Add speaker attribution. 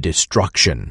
Speaker 1: destruction.